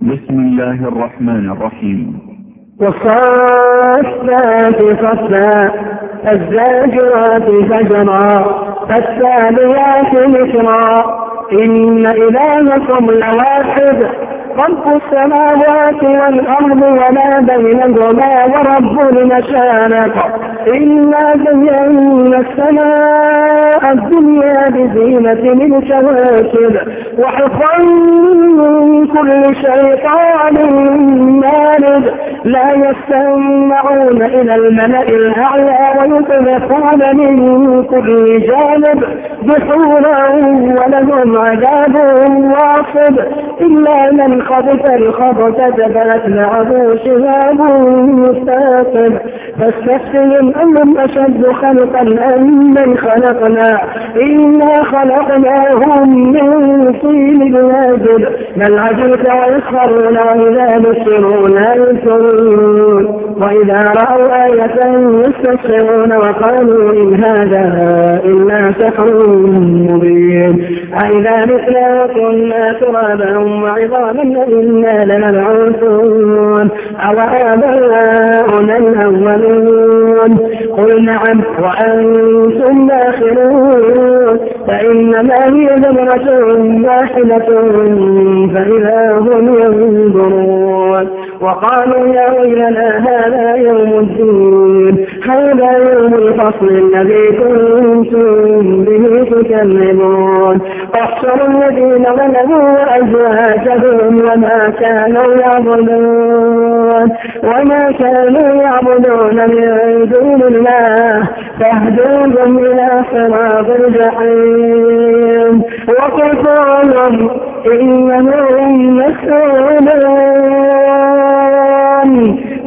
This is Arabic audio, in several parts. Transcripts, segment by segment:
بسم الله الرحمن الرحيم. والصافات صفا الزاجرات فجرا فالتاليات ذكرا إن إلهكم لواحد رب السماوات والأرض وما بينهما ورب المشارق. إنا زينا السماء الدنيا بزينة من شواكب وحفظا من كل شيطان مارد. لا يستمعون إلى الملأ الأعلى ويطلقون من كل جانب دحورا ولهم عذاب واصب. إلا من خبث الخبث فأتبعه شهاب مستقب فاستفتهم أمهم أشد خلقا أم من خلقنا؟ إنا خلقناهم من طين لازب بل عجلت ويسخرون وإذا بشروا لا يسرون وإذا رأوا آية يستسخرون وقالوا إن هذا إلا سحر مبين. أئذا مثلا وكنا ترابا وعظاما إنا لمبعوثون. أو آباؤنا الأولون. قل نعم وأنتم داخلون. فإنما هي زمرة واحدة فإذا هم ينظرون. وقالوا يا ويلنا هذا يوم الدين. هذا يوم الفصل الذي كنتم به تكذبون. احشروا الذين ظلموا وأزواجهم وما كانوا يعبدون. وما كانوا يعبدون من دون الله. فاهدوهم إلى صراط الجحيم. وقفوا لهم إنهم مسؤولون.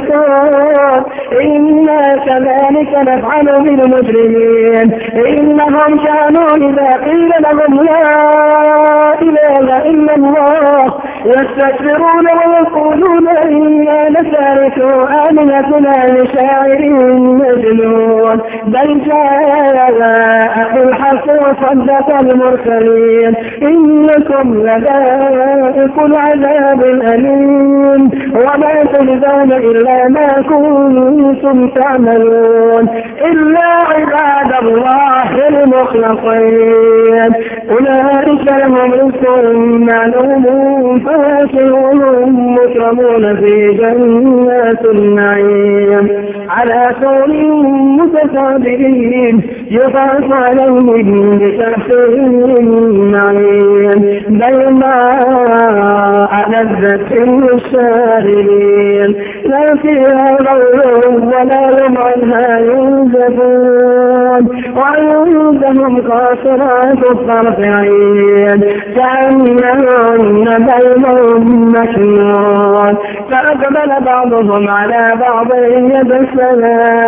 مشتركون إنا كذلك نفعل بالمجرمين. إنهم كانوا إذا قيل لهم لا إله إلا الله يستكبرون ويقولون إنا لتاركوا آلهتنا لشاعر مجنون. بل جاء وصدق المرسلين إنكم لذائق العذاب الأليم. وما تجزون إلا ما كنتم تعملون. إلا عباد الله المخلصين. أولئك لهم رزق معلوم فاكهون مكرمون في جنات النعيم. على سور متقابلين يطاف عليهم بكأس معين بل ما لذة للشاربين لا فيها غول ولا هم عنها ينزفون وعندهم قاصرات الطرف عين كأنهن بيض فأقبل بعضهم على بعض يتساءلون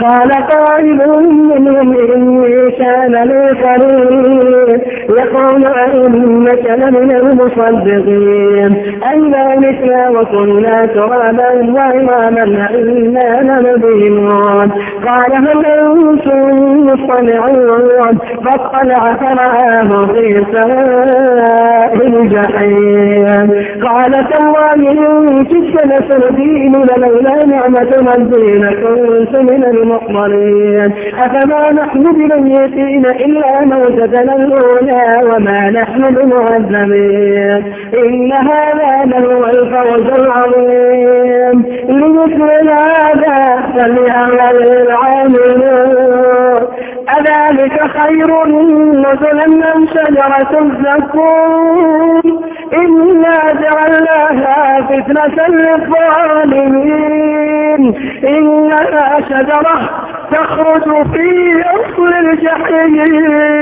قال قائل منهم إني كان لي قريب. يقول أئنك لمن المصدقين. أئذا متنا وكنا ترابا وعظاما أئنا لمدينون. قال هل أنتم مطلعون فاطلع فرآه في سواء الجحيم. قال تالله إن كدت لتردين لولا نعمة ربي لكنت من المحضرين أفما نحن بميتين إلا موتتنا الأولى وما نحن بمعذبين. إن هذا لهو الفوز العظيم. لمثل هذا فليعمل العاملون. أذلك أخير نزلا أم شجرة الزقوم؟ إنا جعلناها فتنة للظالمين. إنها شجرة تخرج في أصل الجحيم.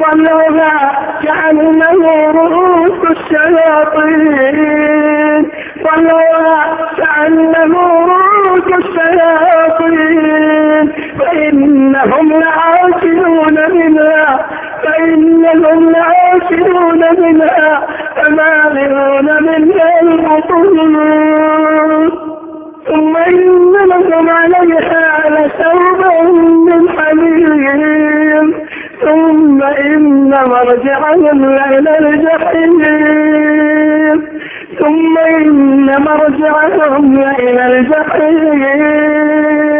طلعها كأنه رؤوس الشياطين. فإنهم لعاكلون منها فمالئون منها البطون. ثم إن لهم عليها لشوبا من حميم. ثم إن مرجعهم لإلى الجحيم. ثم إن مرجعهم لإلى الجحيم.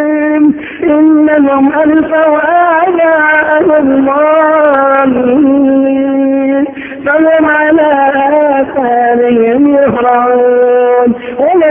إنهم ألفوا آباءهم ضالين فهم على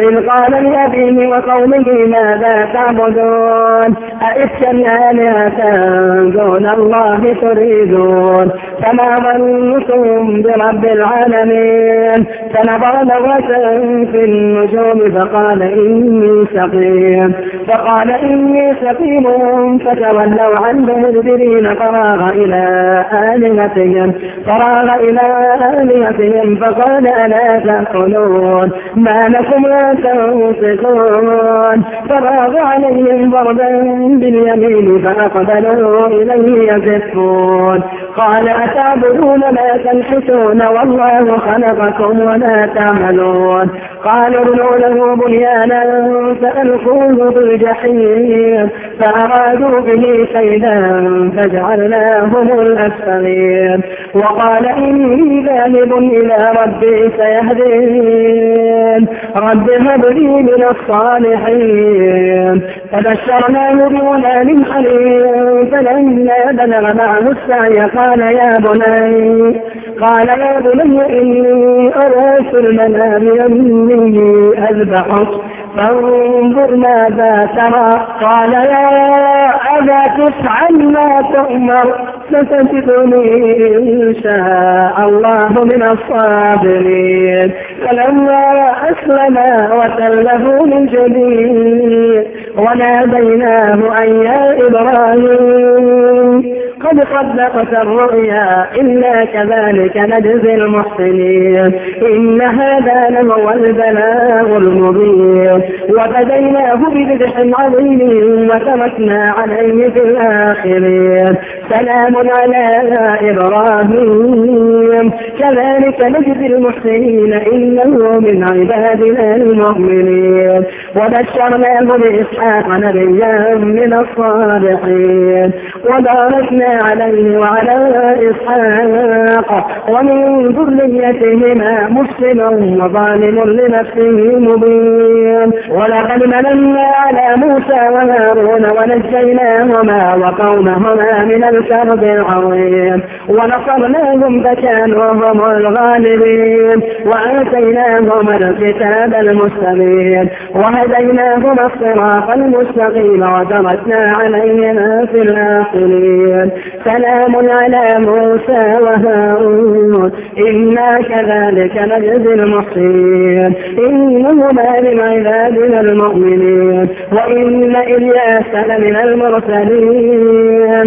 إذ قال لأبيه وقومه ماذا تعبدون؟ أئفكا آلهة دون الله تريدون؟ فما ظنكم برب العالمين؟ فنظر نظرة في النجوم فقال إني سقيم. فقال إني سقيم فتولوا عنه مدبرين فراغ إلى آلهتهم. فراغ إلى آلهتهم فقال ألا تأكلون؟ ما لكم لا تنفقون. فراغ عليهم ضربا باليمين فأقبلوا إليه يزفون. قال أتعبدون ما تنحتون والله خلقكم وما تعملون؟ قالوا ابنوا له بنيانا فألقوه في الجحيم فأرادوا به كيدا فجعلناهم الأسفلين. وقال إني ذاهب إلى ربي سيهدين. رب هب لي من الصالحين. فبشرناه بغلام حليم فلما بلغ معه السعي قال يا بني قال يا بني إني أرى في المنام أني أذبحك فانظر ماذا ترى. قال يا أبا تفعل ما تؤمر ستجدني إن شاء الله من الصابرين. فلما أسلما وتله للجبين وناديناه أن يا إبراهيم. قد صدقت الرؤيا إنا كذلك نجزي المحسنين إن هذا لهو البلاغ المبين وفديناه بذبح عظيم وتركنا عليه في الآخرين سلام على إبراهيم. كذلك نجزي المحسنين إنه من عبادنا المؤمنين. وبشرناه بإسحاق نبيا من الصالحين. وباركنا عليه وعلى إسحاق. ومن ذريتهما مسلم وظالم لنفسه مبين. ولقد مننا على موسى وهارون ونجيناهما وقومهما من الكرب العظيم ونصرناهم فكانوا هم الغالبين وآتيناهما الكتاب المستبين وهديناهما الصراط المستقيم وتركنا عليهما في الآخرين. سلام على موسى وهارون إنا كذلك نجزي المحسنين. إنهما من عبادنا المؤمنين وإن إلياس لمن المرسلين.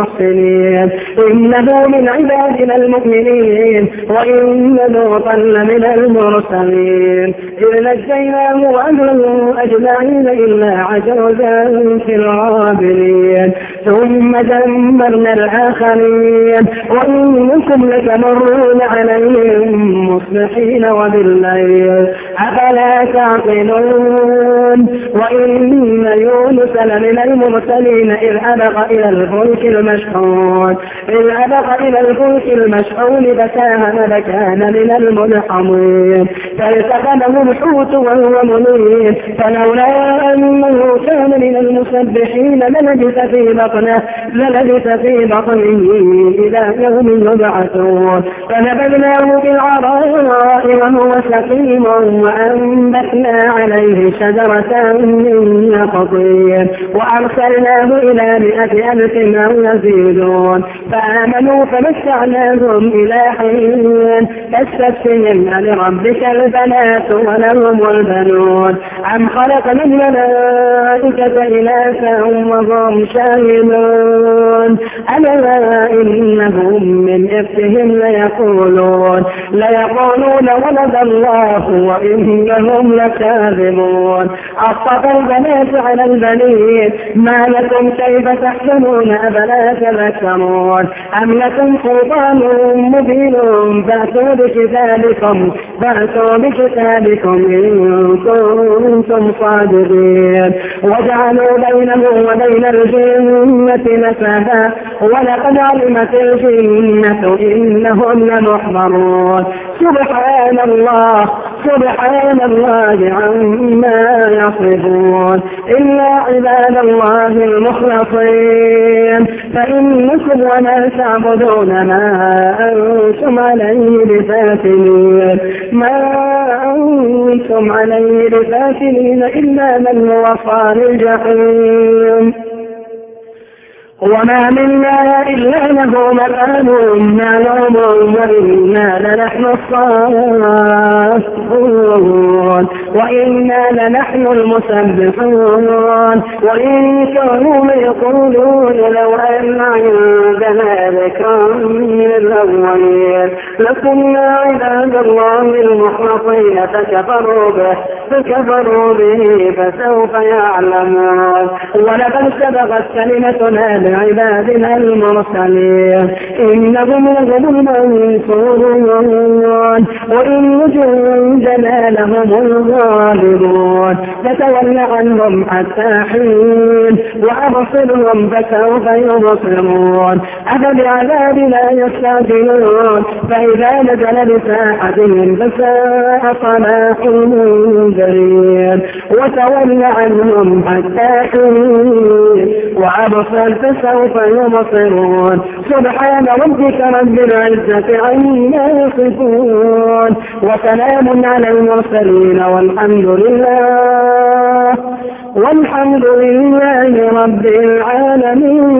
المحسنين. إنه من عبادنا المؤمنين وإن لوطا لمن المرسلين. إذ نجيناه وأهله أجمعين إلا عجوزا في الغابرين. ثم دمرنا الآخرين. وإنكم لتمرون عليهم مصبحين وبالليل. أفلا تعقلون؟ وإن يونس لمن المرسلين إذ أبق إلى الفلك المشحون. إذ أبق إلى الفلك المشحون فساهم فكان من الملحمين فالتقمه الحوت وهو مليم فلولا أنه كان من المسبحين للبث في بطنه. للبث في بطنه إلى يوم يبعثون. فنبذناه بالعراء وهو سقيم وأنبتنا عليه شجرة من يقطين وأرسلناه إلى مئة ألف أو يزيدون. فآمنوا فمتعناهم إلى حين تستفتهم لربك البنات ولهم البنون. أم خلقنا الملائكة إناثا وهم شاهدون؟ ألا إنهم من إفكهم ليقولون. ليقولون ولد الله وإنهم لكاذبون. أصطفى البنات على البنين. ما لكم كيف تحكمون أفلا تذكرون. أم لكم سلطان مبين فأتوا بكتابكم. فأتوا بكتابكم إن كنتم صادقين. وجعلوا بينه وبين الجنة نسبا ولقد علمت الجنة إنهم لمحضرون. سبحان الله سبحان الله عما يصفون. إلا عباد الله المخلصين. فإنكم وما تعبدون ما أنتم عليه بفاتنين. ما أنتم عليه بفاتنين إلا من صار الجحيم. وما منا إلا له مكان معلوم وإنا لنحن الصافون وإنا لنحن المسبحون وإن كانوا ليقولون لو أن عندنا ذكرا من الأولين لكنا عباد الله المخلصين فكفروا به فكفروا به فسوف يعلمون. ولقد سبقت كلمتنا لعبادنا المرسلين. إنهم لهم المنصورون. وإن جندنا لهم الغالبون. فتول عنهم حتى حين. وأبصرهم فسوف يبصرون. أفبعذابنا يستعجلون. فإذا نزل بساحتهم فساء صلاح المنذرين وتول عنهم حتى حين وأبصر فسوف يبصرون. سبحان ربك رب العزة عما يصفون. وسلام على المرسلين والحمد لله والحمد لله رب العالمين.